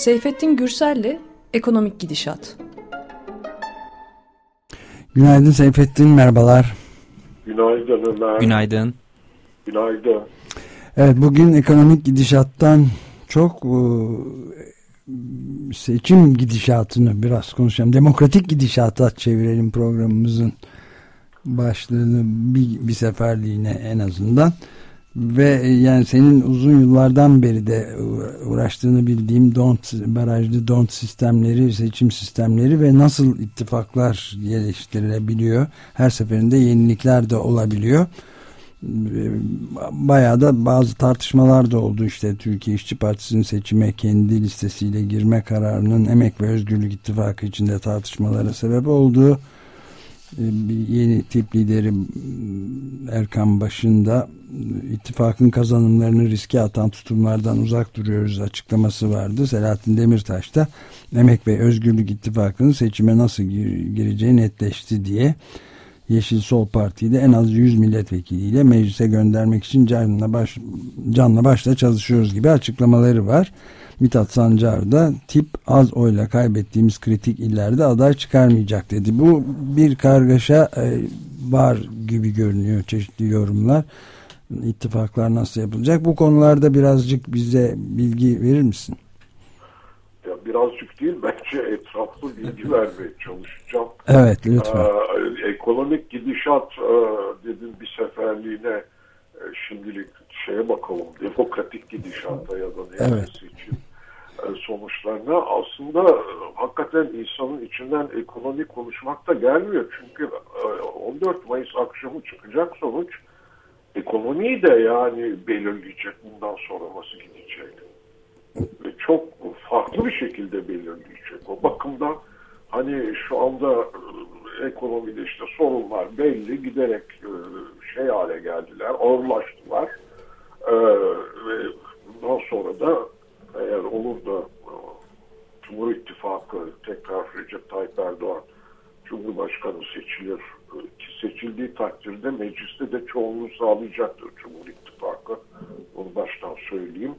Seyfettin Gürsel'le Ekonomik Gidişat. Günaydın Seyfettin, merhabalar. Günaydın Ömer. Günaydın. Günaydın. Evet, bugün ekonomik gidişattan çok e, seçim gidişatını biraz konuşalım. Demokratik gidişata çevirelim programımızın başlığını bir, bir seferliğine en azından. Ve yani senin uzun yıllardan beri de uğraştığını bildiğim don't, barajlı don't sistemleri, seçim sistemleri ve nasıl ittifaklar geliştirilebiliyor. Her seferinde yenilikler de olabiliyor. Bayağı da bazı tartışmalar da oldu işte Türkiye İşçi Partisi'nin seçime kendi listesiyle girme kararının Emek ve Özgürlük İttifakı içinde tartışmalara sebep olduğu yeni tip lideri Erkan başında ittifakın kazanımlarını riske atan tutumlardan uzak duruyoruz açıklaması vardı. Selahattin Demirtaş da Emek ve Özgürlük İttifakı'nın seçime nasıl gireceği netleşti diye Yeşil Sol Parti'yi de en az 100 milletvekiliyle meclise göndermek için canla, baş, canla başla çalışıyoruz gibi açıklamaları var. Mithat Sancar da tip az oyla kaybettiğimiz kritik illerde aday çıkarmayacak dedi. Bu bir kargaşa e, var gibi görünüyor çeşitli yorumlar. İttifaklar nasıl yapılacak? Bu konularda birazcık bize bilgi verir misin? Ya birazcık değil bence etraflı bilgi vermeye çalışacağım. Evet lütfen. Ee, ekonomik gidişat e, dedim bir seferliğine e, şimdilik şeye bakalım demokratik gidişata ya da ne evet. E, aslında e, hakikaten insanın içinden ekonomi konuşmak da gelmiyor. Çünkü 14 e, Mayıs akşamı çıkacak sonuç ekonomiyi de yani belirleyecek bundan sonra nasıl gidecek. Ve çok farklı bir şekilde belirleyecek. O bakımdan hani şu anda ekonomide işte sorunlar belli giderek şey hale geldiler, ağırlaştılar. Ve bundan sonra da eğer olur da e, Cumhur İttifakı tekrar Recep Tayyip Erdoğan Cumhurbaşkanı seçilir e, ki seçildiği takdirde mecliste de çoğunluğu sağlayacaktır Cumhur İttifakı. Bunu baştan söyleyeyim.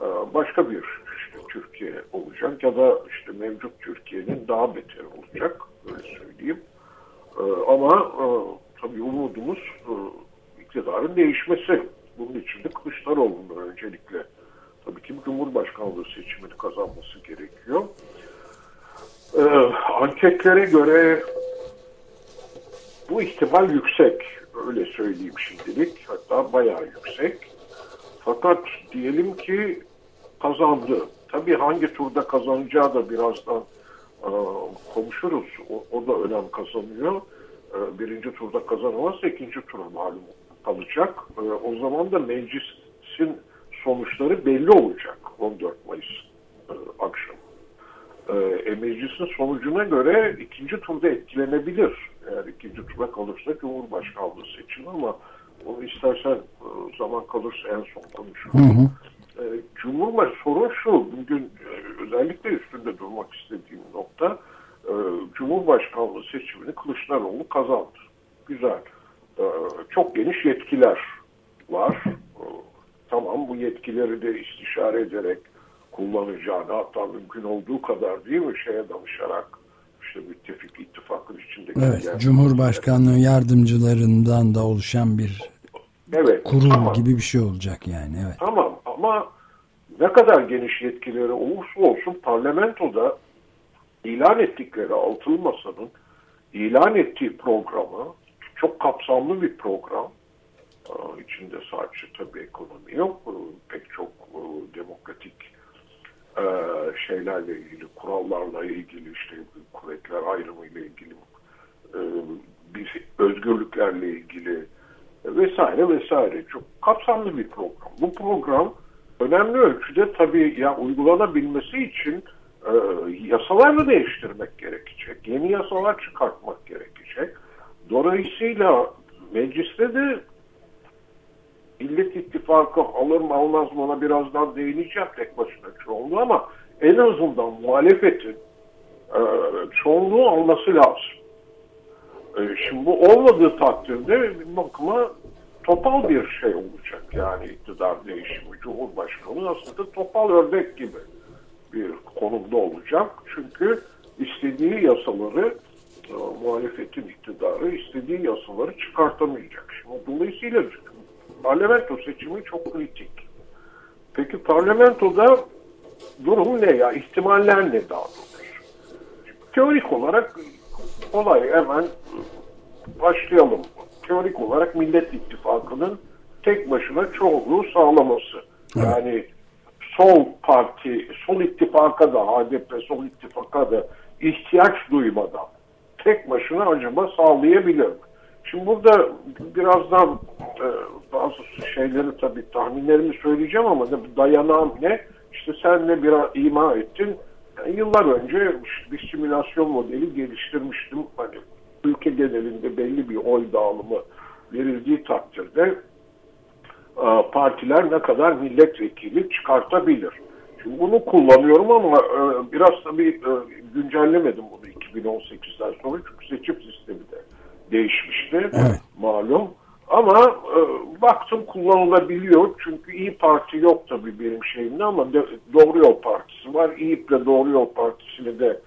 E, başka bir işte Türkiye olacak ya da işte mevcut Türkiye'nin daha beter olacak. Öyle söyleyeyim. Ama tabii umudumuz iktidarın değişmesi. Bunun için de Kılıçdaroğlu'nun öncelikle tabii ki Cumhurbaşkanlığı seçimini kazanması gerekiyor. Ee, anketlere göre bu ihtimal yüksek. Öyle söyleyeyim şimdilik. Hatta bayağı yüksek. Fakat diyelim ki kazandı. Tabii hangi turda kazanacağı da birazdan e, konuşuruz. O, o da önem kazanıyor. E, birinci turda kazanamazsa ikinci tura malum kalacak. E, o zaman da meclisin sonuçları belli olacak 14 Mayıs e, akşam. E, meclisin sonucuna göre ikinci turda etkilenebilir. Eğer ikinci tura kalırsa Cumhurbaşkanlığı seçilir ama onu istersen e, zaman kalırsa en son konuşuruz. Hı hı. E, Cumhurbaşkanı sorun şu, bugün e, özellikle üstünde durmak istediğim nokta, e, Cumhurbaşkanlığı seçimini Kılıçdaroğlu kazandı. Güzel. E, çok geniş yetkiler var. Tamam bu yetkileri de istişare ederek kullanacağını hatta mümkün olduğu kadar değil mi şeye danışarak işte müttefik ittifakın içindeki evet, Cumhurbaşkanlığı yardımcılarından da oluşan bir evet, kurul tamam. gibi bir şey olacak yani. Evet. Tamam ama ne kadar geniş yetkileri olursa olsun parlamentoda ilan ettikleri altılı masanın ilan ettiği programı çok kapsamlı bir program içinde sadece tabii ekonomi yok. Ee, pek çok e, demokratik e, şeylerle ilgili, kurallarla ilgili, işte kuvvetler ayrımı ile ilgili, e, bir özgürlüklerle ilgili vesaire vesaire. Çok kapsamlı bir program. Bu program önemli ölçüde tabii ya uygulanabilmesi için yasalarını değiştirmek gerekecek. Yeni yasalar çıkartmak gerekecek. Dolayısıyla mecliste de Millet İttifakı alır mı almaz mı ona birazdan değineceğim tek başına çoğunluğu ama en azından muhalefetin e, çoğunluğu alması lazım. E, şimdi bu olmadığı takdirde bir bakıma topal bir şey olacak yani iktidar değişimi. Cumhurbaşkanı aslında topal ördek gibi bir konumda olacak. Çünkü istediği yasaları e, muhalefetin iktidarı istediği yasaları çıkartamayacak. Şimdi dolayısıyla parlamento seçimi çok kritik. Peki parlamentoda durum ne ya? İhtimaller ne daha doğrusu? Teorik olarak olay hemen başlayalım. Teorik olarak Millet İttifakı'nın tek başına çoğunluğu sağlaması. Yani sol parti, sol ittifaka da, HDP sol ittifaka da ihtiyaç duymadan tek başına acaba sağlayabilir mi? Şimdi burada birazdan e, bazı şeyleri tabii tahminlerimi söyleyeceğim ama dayanağım ne? İşte sen de biraz ima ettin. Yani yıllar önce bir simülasyon modeli geliştirmiştim. Hani ülke genelinde belli bir oy dağılımı verildiği takdirde e, partiler ne kadar milletvekili çıkartabilir. Şimdi bunu kullanıyorum ama e, biraz tabii e, güncellemedim bunu 2018'den sonra çünkü seçim sistemi de değişmişti evet. malum. Ama e, baktım kullanılabiliyor çünkü İyi Parti yok tabii benim şeyimde ama de, Doğru Yol Partisi var. İYİP ile Doğru Yol Partisi'ni de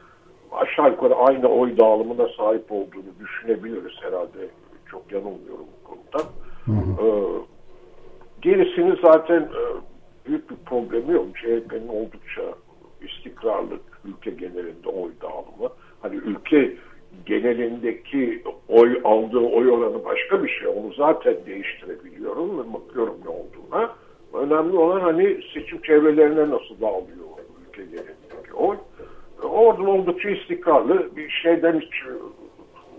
aşağı yukarı aynı oy dağılımına sahip olduğunu düşünebiliriz herhalde. Çok yanılmıyorum bu konuda. Hı hı. E, gerisini zaten e, büyük bir problemi yok. CHP'nin oldukça istikrarlı ülke genelinde oy dağılımı. Hani ülke genelindeki oy aldığı oy oranı başka bir şey. Onu zaten değiştirebiliyorum ve bakıyorum ne olduğuna. Önemli olan hani seçim çevrelerine nasıl dağılıyor ülke genelindeki oy. Orada oldukça istikrarlı bir şeyden hiç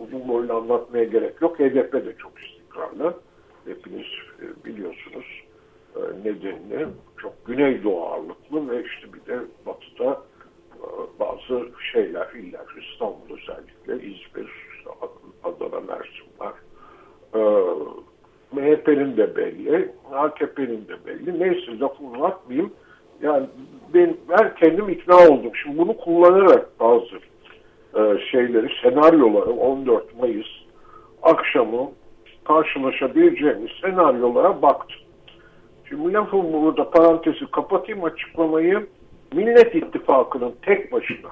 uzun boylu anlatmaya gerek yok. HDP de çok istikrarlı. Hepiniz e, biliyorsunuz e, nedenini. Çok güneydoğu ağırlıklı ve işte bir de batıda e, bazı şeyler, iller, İstanbul özellikle, İzmir, Adana, Mersin var. MHP'nin de belli, AKP'nin de belli. Neyse lafımı atmayayım. Yani ben, ben kendim ikna oldum. Şimdi bunu kullanarak bazı e, şeyleri, senaryoları 14 Mayıs akşamı karşılaşabileceğimiz senaryolara baktım. Şimdi lafımı burada parantezi kapatayım açıklamayı. Millet İttifakı'nın tek başına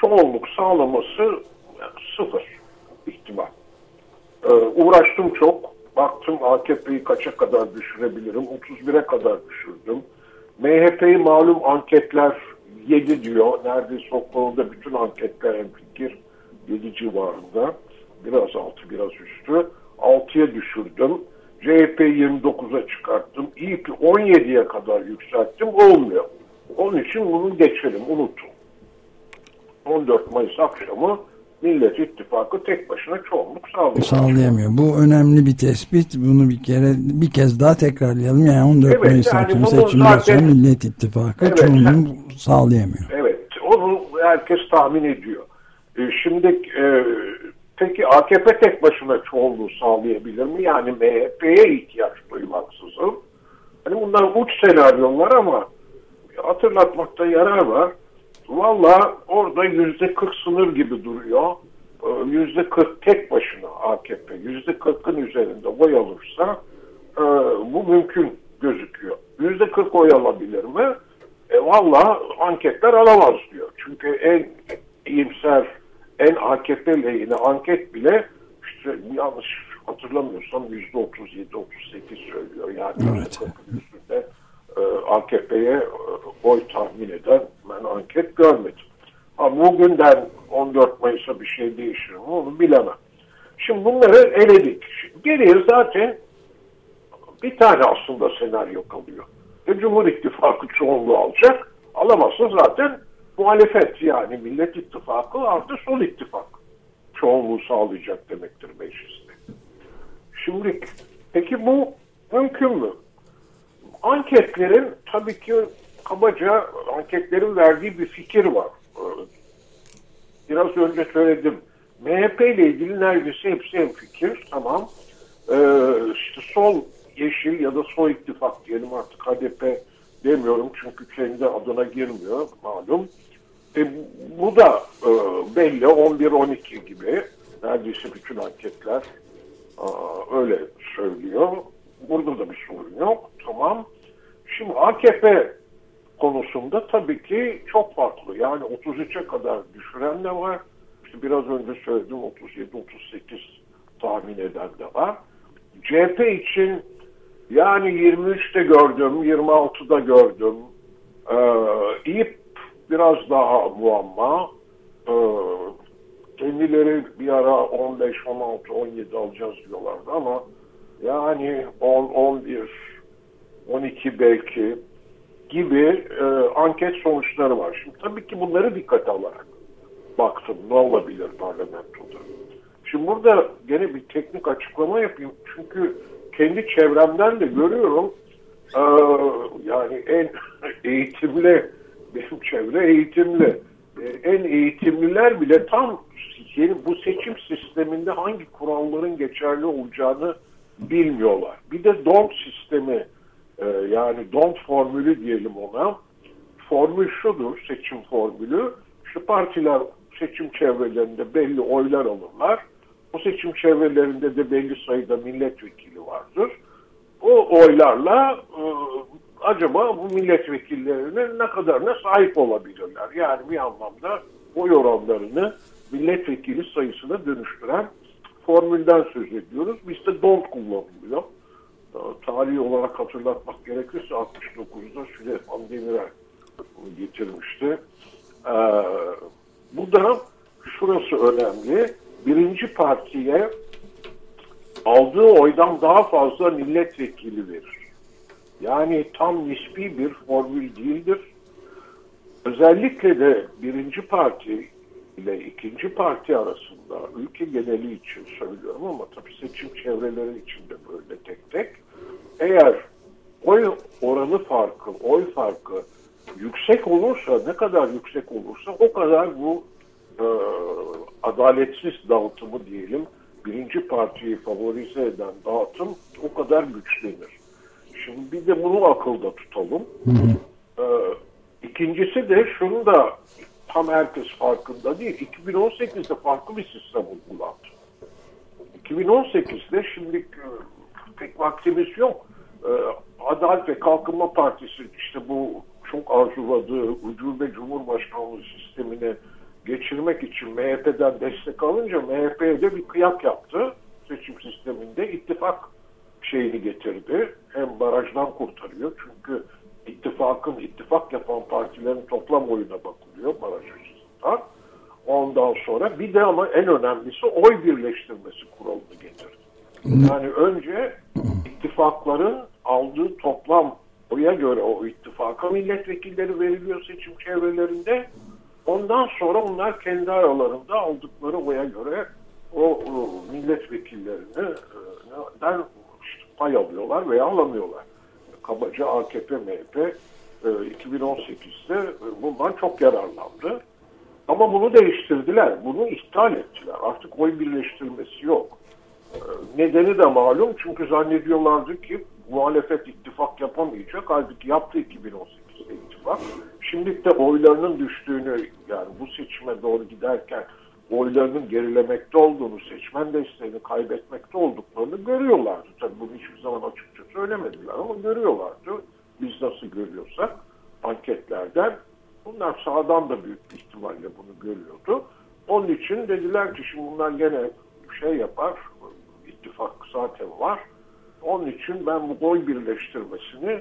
çoğunluk sağlaması sıfır ihtimal. Ee, uğraştım çok. Baktım AKP'yi kaça kadar düşürebilirim. 31'e kadar düşürdüm. MHP'yi malum anketler 7 diyor. Neredeyse o konuda bütün anketler en fikir 7 civarında. Biraz altı biraz üstü. 6'ya düşürdüm. CHP'yi 29'a çıkarttım. İyi ki 17'ye kadar yükselttim. Olmuyor. Onun için bunu geçelim, unutun. 14 Mayıs akşamı Millet İttifakı tek başına çoğunluk sağlayamıyor. Sağlayamıyor. Bu önemli bir tespit. Bunu bir kere bir kez daha tekrarlayalım. Yani 14 evet, Mayıs yani akşamı seçimden zaten, sonra Millet İttifakı evet, çoğunluğu sağlayamıyor. Evet. Onu herkes tahmin ediyor. E, şimdi e, peki AKP tek başına çoğunluğu sağlayabilir mi? Yani MHP'ye ihtiyaç duymaksızın. Hani bunlar uç senaryolar ama hatırlatmakta yarar var. Valla orada yüzde 40 sınır gibi duruyor. Ee, yüzde 40 tek başına AKP yüzde 40'ın üzerinde oy alırsa e, bu mümkün gözüküyor. Yüzde 40 oy alabilir mi? E, Valla anketler alamaz diyor. Çünkü en iyimser, en AKP lehine anket bile işte yanlış hatırlamıyorsam yüzde 37-38 söylüyor. Yani evet. üstünde AKP'ye e, oy tahmin eden ben anket görmedim. Ha, bugünden 14 Mayıs'a bir şey değişir mi onu bilemem. Şimdi bunları eledik. Geriye zaten bir tane aslında senaryo kalıyor. Ve Cumhur İttifakı çoğunluğu alacak. Alamazsa zaten muhalefet yani Millet İttifakı artı sol ittifak çoğunluğu sağlayacak demektir mecliste. Şimdi peki bu mümkün mü? Anketlerin tabii ki kabaca anketlerin verdiği bir fikir var. Biraz önce söyledim. MHP ile ilgili neredeyse hepsi en fikir. Tamam. Ee, işte sol yeşil ya da sol ittifak diyelim artık HDP demiyorum çünkü kendi adına girmiyor malum. E, bu da e, belli 11-12 gibi neredeyse bütün anketler e, öyle söylüyor. Burada da bir sorun yok. Tamam. Şimdi AKP konusunda tabii ki çok farklı. Yani 33'e kadar düşüren de var. İşte biraz önce söyledim 37-38 tahmin eden de var. CHP için yani 23'te gördüm, 26'da gördüm. Ee, İYİP biraz daha muamma. Ee, kendileri bir ara 15, 16, 17 alacağız diyorlardı ama yani 10, 11, 12 belki gibi e, anket sonuçları var. Şimdi tabii ki bunları dikkate alarak baktım ne olabilir parlamentoda. Şimdi burada gene bir teknik açıklama yapayım. Çünkü kendi çevremden de görüyorum e, yani en eğitimli benim çevre eğitimli. E, en eğitimliler bile tam yeni bu seçim sisteminde hangi kuralların geçerli olacağını bilmiyorlar. Bir de don't sistemi e, yani don't formülü diyelim ona. Formül şudur seçim formülü. Şu partiler seçim çevrelerinde belli oylar alırlar. Bu seçim çevrelerinde de belli sayıda milletvekili vardır. O oylarla e, acaba bu milletvekillerinin ne kadarına sahip olabilirler? Yani bir anlamda oy oranlarını milletvekili sayısına dönüştüren formülden söz ediyoruz. Bizde don't kullanılıyor. Tarihi olarak hatırlatmak gerekirse 69'da Süleyman Demirel getirmişti. Ee, bu da şurası önemli. Birinci partiye aldığı oydan daha fazla milletvekili verir. Yani tam nispi bir formül değildir. Özellikle de birinci parti ile ikinci parti arasında ülke geneli için söylüyorum ama tabii seçim çevreleri içinde böyle tek tek. Eğer oy oranı farkı, oy farkı yüksek olursa, ne kadar yüksek olursa o kadar bu e, adaletsiz dağıtımı diyelim, birinci partiyi favorize eden dağıtım o kadar güçlenir. Şimdi bir de bunu akılda tutalım. Hı hı. Ee, ikincisi de şunu da tam herkes farkında değil. 2018'de farklı bir sistem uygulandı. 2018'de şimdi e, pek vaktimiz yok. Ee, Adalet ve Kalkınma Partisi işte bu çok arzuladığı ucube Cumhurbaşkanlığı sistemini geçirmek için MHP'den destek alınca MHP'ye de bir kıyak yaptı seçim sisteminde ittifak şeyini getirdi. Hem barajdan kurtarıyor çünkü ittifakın ittifak yapan partilerin toplam oyuna bakılıyor baraj açısından. Ondan sonra bir de ama en önemlisi oy birleştirmesi kuralını getirdi. Yani önce ittifakların aldığı toplam oya göre o ittifaka milletvekilleri veriliyor seçim çevrelerinde. Ondan sonra onlar kendi aralarında aldıkları oya göre o, milletvekillerini e, pay alıyorlar veya alamıyorlar. Kabaca AKP, MHP 2018'de e, bundan çok yararlandı. Ama bunu değiştirdiler. Bunu iptal ettiler. Artık oy birleştirmesi yok. E, nedeni de malum çünkü zannediyorlardı ki muhalefet ittifak yapamayacak. Halbuki yaptı 2018'de ittifak. Şimdi de oylarının düştüğünü yani bu seçime doğru giderken oylarının gerilemekte olduğunu, seçmen desteğini kaybetmekte olduklarını görüyorlardı. Tabii bunu hiçbir zaman açıkça söylemediler ama görüyorlardı. Biz nasıl görüyorsak anketlerden bunlar sağdan da büyük bir ihtimalle bunu görüyordu. Onun için dediler ki şimdi bunlar gene şey yapar, ittifak zaten var. Onun için ben bu oy birleştirmesini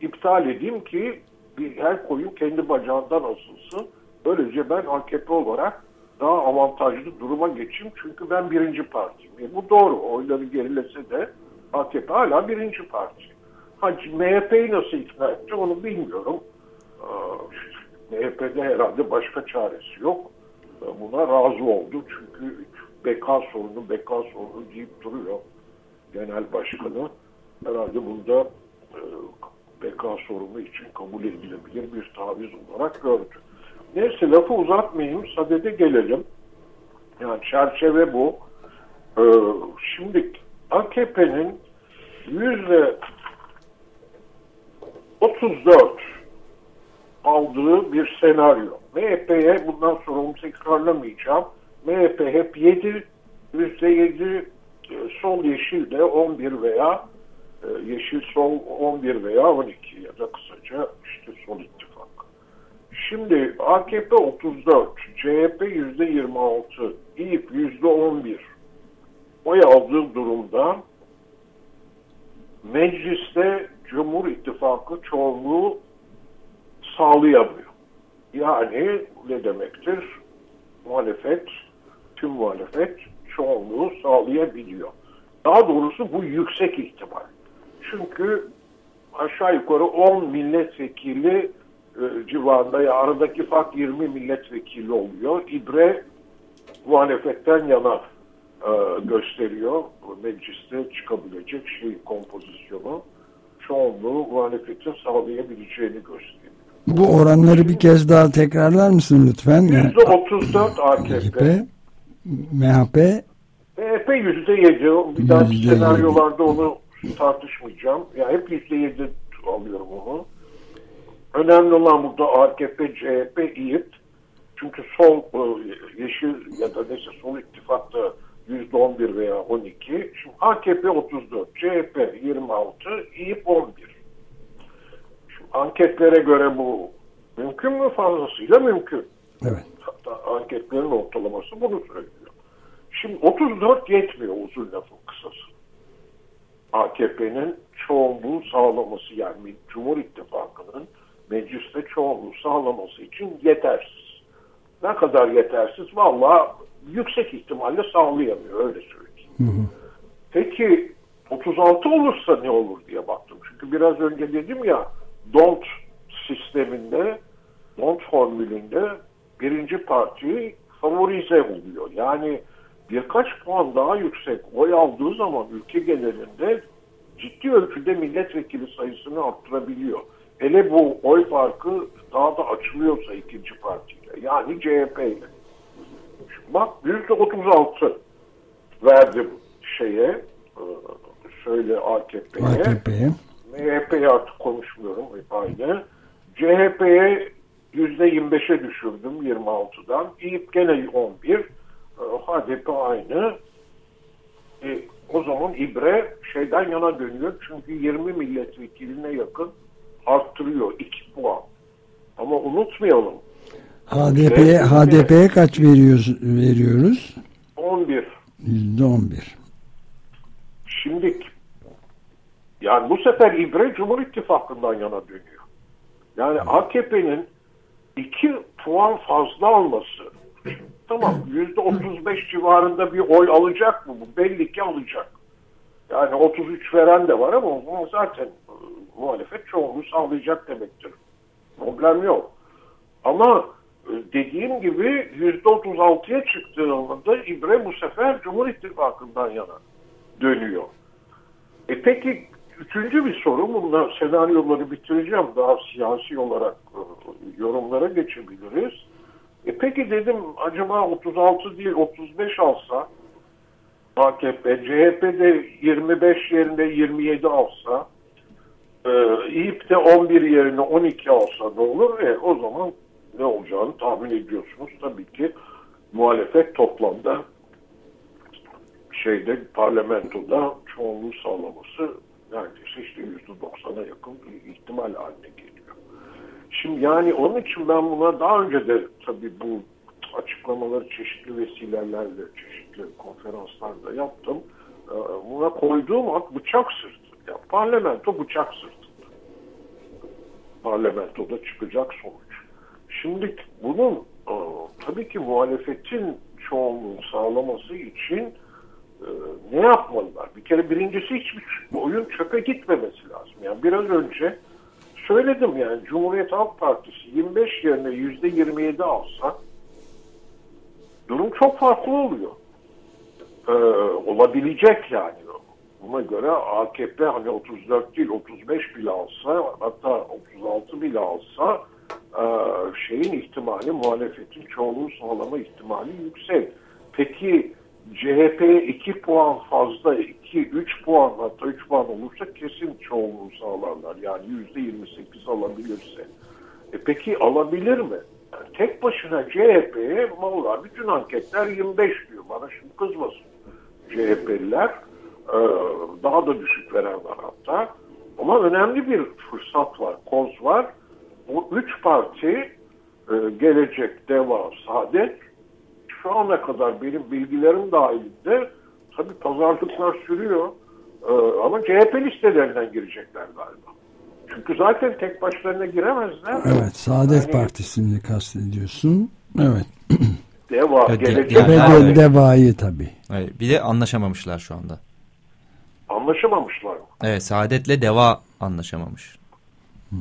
iptal edeyim ki bir her koyun kendi bacağından asılsın. Böylece ben AKP olarak daha avantajlı duruma geçeyim. Çünkü ben birinci partiyim. E bu doğru. Oyları gerilese de AKP hala birinci parti. Ha, MHP'yi nasıl ikna etti onu bilmiyorum. MHP'de herhalde başka çaresi yok. Buna razı oldu. Çünkü BK sorunu, BK sorunu deyip duruyor genel başkanı. Herhalde bunda e, sorunu için kabul edilebilir bir taviz olarak gördü. Neyse lafı uzatmayayım, sadede gelelim. Yani çerçeve bu. Ee, şimdi AKP'nin yüzde 34 aldığı bir senaryo. MHP'ye bundan sonra onu tekrarlamayacağım. MHP hep 7, yüzde 7 e, sol yeşil de 11 veya e, yeşil sol 11 veya 12 ya da kısaca işte sol Şimdi AKP 34, CHP %26, İYİP %11 oy aldığı durumda mecliste Cumhur İttifakı çoğunluğu sağlayamıyor. Yani ne demektir? Muhalefet, tüm muhalefet çoğunluğu sağlayabiliyor. Daha doğrusu bu yüksek ihtimal. Çünkü aşağı yukarı 10 milletvekili civarında ya aradaki fark 20 milletvekili oluyor. İbre muhalefetten yana e, gösteriyor. Mecliste çıkabilecek şey kompozisyonu çoğunluğu muhalefetin sağlayabileceğini gösteriyor. Bu oranları bir kez daha tekrarlar mısın lütfen? %34 AKP. MHP MHP %7. Bir daha senaryolarda onu tartışmayacağım. Ya yani hep %7 alıyorum onu. Önemli olan burada AKP, CHP, İYİP. Çünkü sol e, yeşil ya da neyse sol ittifakta %11 veya 12. Şimdi AKP 34, CHP 26, İYİP 11. Şimdi anketlere göre bu mümkün mü? Fazlasıyla mümkün. Evet. Hatta anketlerin ortalaması bunu söylüyor. Şimdi 34 yetmiyor uzun lafın kısası. AKP'nin çoğunluğu sağlaması yani Cumhur İttifakı'nın mecliste çoğunluğu sağlaması için yetersiz. Ne kadar yetersiz? Valla yüksek ihtimalle sağlayamıyor öyle söyleyeyim. Hı hı. Peki 36 olursa ne olur diye baktım. Çünkü biraz önce dedim ya DONT sisteminde DONT formülünde birinci parti favorize oluyor. Yani birkaç puan daha yüksek oy aldığı zaman ülke genelinde ciddi ölçüde milletvekili sayısını arttırabiliyor. Hele bu oy farkı daha da açılıyorsa ikinci partiyle yani CHP ile. Bak yüzde 36 verdim şeye şöyle AKP'ye. AKP'ye. MHP'ye artık konuşmuyorum aynı. CHP'ye yüzde 25'e düşürdüm 26'dan. İYİP gene 11. HDP aynı. E, o zaman İbre şeyden yana dönüyor. Çünkü 20 milletvekiline yakın arttırıyor 2 puan. Ama unutmayalım. HDP'ye HDP'ye kaç veriyoruz veriyoruz? 11. Yüzde 11. Şimdi yani bu sefer İbre Cumhur İttifakı'ndan yana dönüyor. Yani AKP'nin 2 puan fazla alması tamam yüzde 35 civarında bir oy alacak mı? Bu belli ki alacak. Yani 33 veren de var ama zaten muhalefet çoğunluğu sağlayacak demektir. Problem yok. Ama e, dediğim gibi yüzde 36'ya çıktığında İbre bu sefer Cumhur İttifakı'ndan yana dönüyor. E peki üçüncü bir soru, bunda senaryoları bitireceğim. Daha siyasi olarak e, yorumlara geçebiliriz. E peki dedim acaba 36 değil 35 alsa AKP, CHP de 25 yerine 27 alsa e, İYİP de 11 yerine 12 alsa ne olur? E, o zaman ne olacağını tahmin ediyorsunuz. Tabii ki muhalefet toplamda şeyde parlamentoda çoğunluğu sağlaması neredeyse işte %90'a yakın bir ihtimal haline geliyor. Şimdi yani onun için ben buna daha önce de tabii bu açıklamaları çeşitli vesilelerle, çeşitli konferanslarda yaptım. Ee, buna koyduğum ad bıçak sırtı. Parlamento bıçak sırtında. Parlamentoda çıkacak sonuç. Şimdi bunun e, tabii ki muhalefetin çoğunluğu sağlaması için e, ne yapmalılar? Bir kere birincisi hiçbir oyun çöpe gitmemesi lazım. Yani biraz önce söyledim yani Cumhuriyet Halk Partisi 25 yerine yüzde 27 alsa durum çok farklı oluyor. Ee, olabilecek yani. Buna göre AKP hani 34 değil 35 bile alsa hatta 36 bile alsa e, şeyin ihtimali muhalefetin çoğunluğu sağlama ihtimali yüksek. Peki CHP 2 puan fazla 2-3 puan hatta 3 puan olursa kesin çoğunluğu sağlarlar. Yani %28 alabilirse. E peki alabilir mi? Yani tek başına CHP'ye valla bütün anketler 25 diyor. Bana şimdi kızmasın CHP'liler. Ee, daha da düşük veren var hatta. Ama önemli bir fırsat var, koz var. Bu üç parti e, gelecek, deva, saadet şu ana kadar benim bilgilerim dahilinde tabii pazarlıklar sürüyor. E, ama CHP listelerinden girecekler galiba. Çünkü zaten tek başlarına giremezler. Evet, Saadet yani, Partisi'ni kastediyorsun. Evet. Deva, evet, gelecek. Ve de, Deva'yı tabii. Evet, bir de anlaşamamışlar şu anda. Anlaşamamışlar mı? Evet, Saadet'le Deva anlaşamamış. Hmm.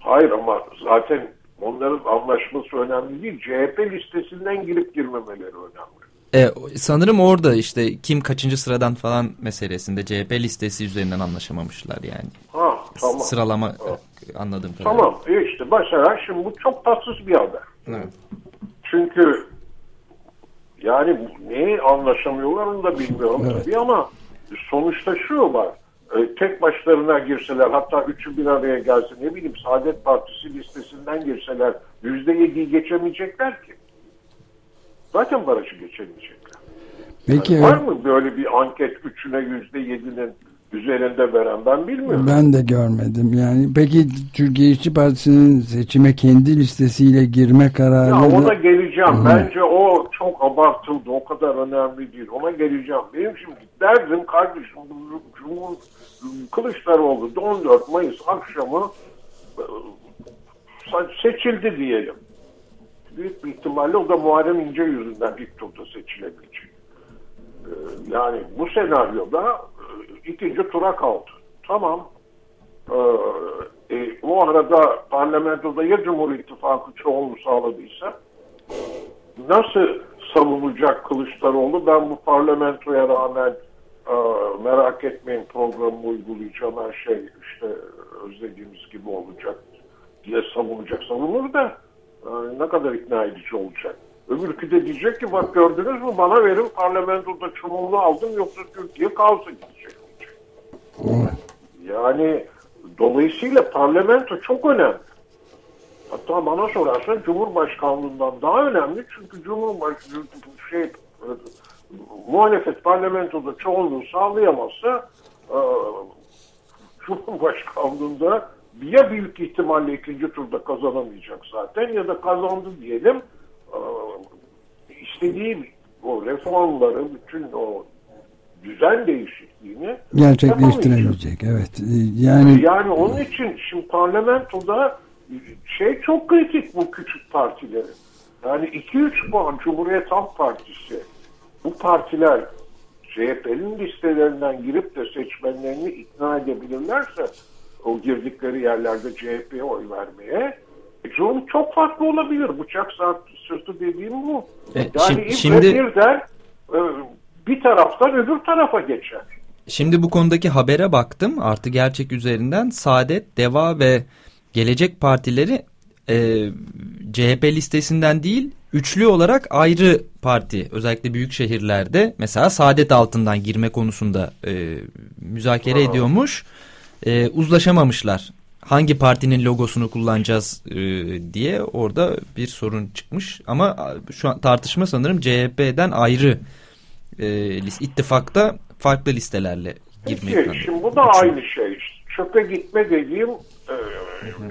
Hayır ama zaten onların anlaşması önemli değil. CHP listesinden girip girmemeleri önemli. E, sanırım orada işte kim kaçıncı sıradan falan meselesinde CHP listesi üzerinden anlaşamamışlar yani. Ha tamam. Sıralama ha. anladım. Tamam e işte mesela şimdi bu çok tatsız bir haber. Evet. Çünkü yani neyi anlaşamıyorlar onu da bilmiyorum evet. tabii ama sonuçta şu var. E, tek başlarına girseler hatta üçü bir araya gelse ne bileyim Saadet Partisi listesinden girseler yüzde yediyi geçemeyecekler ki. Zaten barajı geçemeyecekler. Peki, yani var mı böyle bir anket üçüne yüzde yedinin üzerinde veren ben bilmiyorum. Ben de görmedim. Yani peki Türkiye İşçi Partisi'nin seçime kendi listesiyle girme kararı Ya ona geleceğim. Hı. Bence o çok abartıldı. O kadar önemli değil. Ona geleceğim. Benim şimdi derdim kardeşim Cumhur Kılıçdaroğlu 14 Mayıs akşamı e, seçildi diyelim. Büyük bir ihtimalle o da Muharrem İnce yüzünden ilk turda seçilebilecek. E, yani bu senaryoda ikinci tura kaldı. Tamam. Ee, e, o arada parlamentoda ya Cumhur İttifakı çoğunluğu sağladıysa nasıl savunacak Kılıçdaroğlu? Ben bu parlamentoya rağmen e, merak etmeyin programı uygulayacağım her şey işte özlediğimiz gibi olacak diye savunacak. Savunur da e, ne kadar ikna edici olacak? Öbürkü de diyecek ki bak gördünüz mü bana verin parlamentoda çoğunluğu aldım yoksa Türkiye kaosa gidecek. Yani dolayısıyla parlamento çok önemli. Hatta bana sorarsan Cumhurbaşkanlığından daha önemli. Çünkü Cumhurbaşkanlığı şey muhalefet parlamentoda çoğunluğu sağlayamazsa e, Cumhurbaşkanlığında ya büyük ihtimalle ikinci turda kazanamayacak zaten ya da kazandı diyelim. E, istediği o reformları bütün o düzen değişikliğini gerçekleştiremeyecek. Evet. Ee, yani yani onun için şimdi parlamentoda şey çok kritik bu küçük partilerin. Yani 2-3 puan Cumhuriyet Halk Partisi bu partiler CHP'nin listelerinden girip de seçmenlerini ikna edebilirlerse o girdikleri yerlerde CHP'ye oy vermeye e, durum çok farklı olabilir. Bıçak saat sırtı dediğim bu. E, yani şimdi, birden e, bir taraftan öbür tarafa geçer. Şimdi bu konudaki habere baktım. Artı gerçek üzerinden Saadet, Deva ve Gelecek Partileri e, CHP listesinden değil üçlü olarak ayrı parti özellikle büyük şehirlerde mesela Saadet altından girme konusunda e, müzakere Aa. ediyormuş. E, uzlaşamamışlar. Hangi partinin logosunu kullanacağız e, diye orada bir sorun çıkmış. Ama şu an tartışma sanırım CHP'den ayrı e, ittifakta farklı listelerle girmeyi Peki, Şimdi bu da aynı şey. Çöpe gitme dediğim e,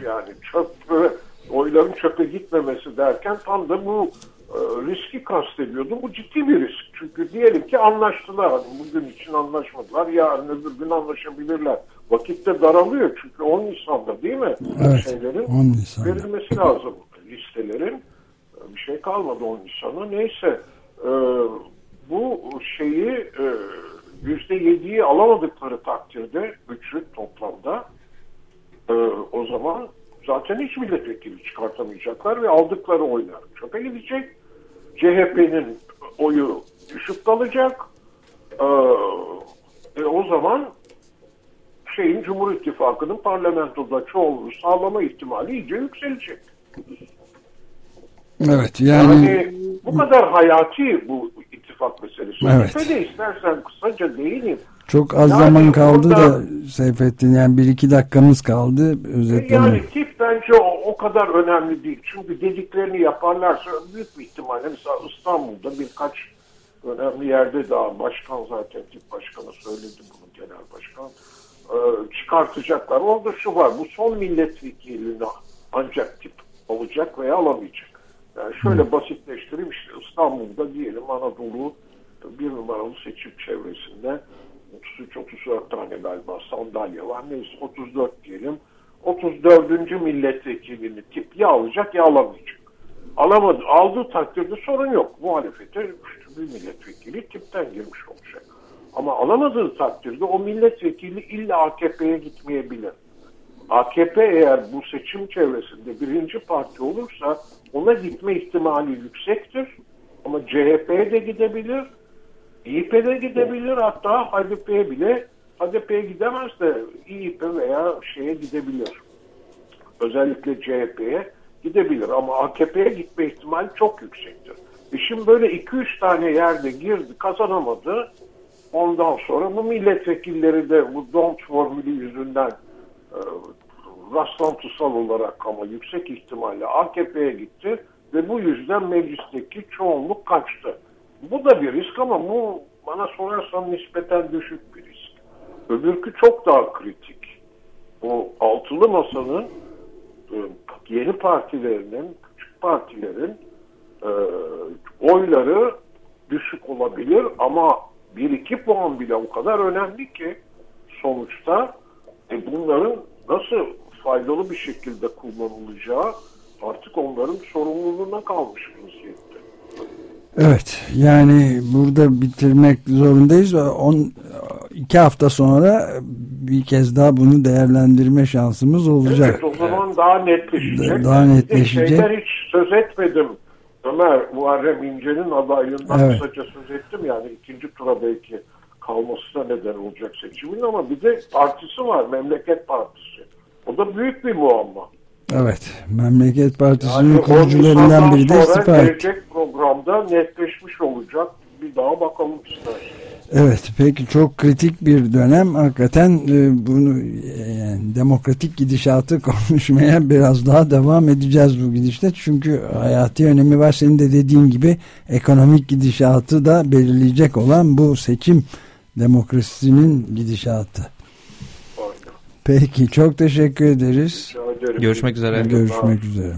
yani çöpe oyların çöpe gitmemesi derken tam da bu e, riski kastediyordum. Bu ciddi bir risk. Çünkü diyelim ki anlaştılar. Hani bugün için anlaşmadılar. Yarın öbür gün anlaşabilirler. Vakitte daralıyor. Çünkü 10 Nisan'da değil mi? Evet, Şeylerin 10 Nisan'da. verilmesi lazım listelerin. Bir şey kalmadı 10 Nisan'a. Neyse. E, bu şeyi e, yüzde yediyi alamadıkları takdirde üçü toplamda e, o zaman zaten hiç milletvekili çıkartamayacaklar ve aldıkları oylar çöpe gidecek. CHP'nin oyu düşük kalacak. Ee, e, o zaman şeyin Cumhur İttifakı'nın parlamentoda çoğunluğu sağlama ihtimali iyice yükselecek. Evet yani... yani bu kadar hayati bu ittifak meselesi. Evet. Şöyle istersen kısaca değineyim. Çok az yani zaman kaldı burada, da Seyfettin yani bir iki dakikamız kaldı özetleme. Yani tip bence o, o kadar önemli değil. Çünkü dediklerini yaparlarsa büyük bir ihtimalle mesela İstanbul'da birkaç önemli yerde daha başkan zaten tip başkanı söyledi bunu genel başkan e, çıkartacaklar. Orada şu var bu son milletvekilini ancak tip alacak veya alamayacak. Yani şöyle Hı. basitleştireyim işte İstanbul'da diyelim Anadolu bir numaralı seçim çevresinde 33-34 tane galiba sandalye var. Neyse 34 diyelim. 34. milletvekilini tip ya alacak ya alamayacak. Alamadı, aldığı takdirde sorun yok. Muhalefete bir milletvekili tipten girmiş olacak. Ama alamadığı takdirde o milletvekili illa AKP'ye gitmeyebilir. AKP eğer bu seçim çevresinde birinci parti olursa ona gitme ihtimali yüksektir. Ama CHP'ye de gidebilir, İYİP'e gidebilir hatta HDP'ye bile HDP'ye gidemez de İYİP veya şeye gidebilir. Özellikle CHP'ye gidebilir ama AKP'ye gitme ihtimali çok yüksektir. E şimdi böyle 2-3 tane yerde girdi kazanamadı. Ondan sonra bu milletvekilleri de bu don't formülü yüzünden e, rastlantısal olarak ama yüksek ihtimalle AKP'ye gitti ve bu yüzden meclisteki çoğunluk kaçtı. Bu da bir risk ama bu bana sorarsan nispeten düşük bir risk. Öbürkü çok daha kritik. Bu altılı masanın e, yeni partilerinin, küçük partilerin e, oyları düşük olabilir ama bir iki puan bile o kadar önemli ki sonuçta e, bunların nasıl faydalı bir şekilde kullanılacağı artık onların sorumluluğuna kalmış vaziyette. Evet yani burada bitirmek zorundayız. On, iki hafta sonra bir kez daha bunu değerlendirme şansımız olacak. Evet o zaman evet. daha netleşecek. Daha netleşecek. Şeyler hiç söz etmedim. Ömer Muharrem İnce'nin adaylığından evet. kısaca söz ettim. Yani ikinci tura belki kalması da neden olacak seçimin ama bir de partisi var. Memleket Partisi. O da büyük bir muamma. Evet. Memleket Partisi'nin yani kurucularından biri de istifa etti. Gelecek programda netleşmiş olacak. Bir daha bakalım istersen. Evet peki çok kritik bir dönem hakikaten e, bunu yani demokratik gidişatı konuşmaya biraz daha devam edeceğiz bu gidişte çünkü hayati önemi var senin de dediğin gibi ekonomik gidişatı da belirleyecek olan bu seçim demokrasisinin gidişatı. Peki çok teşekkür ederiz. Görüşmek üzere. Görüşmek üzere.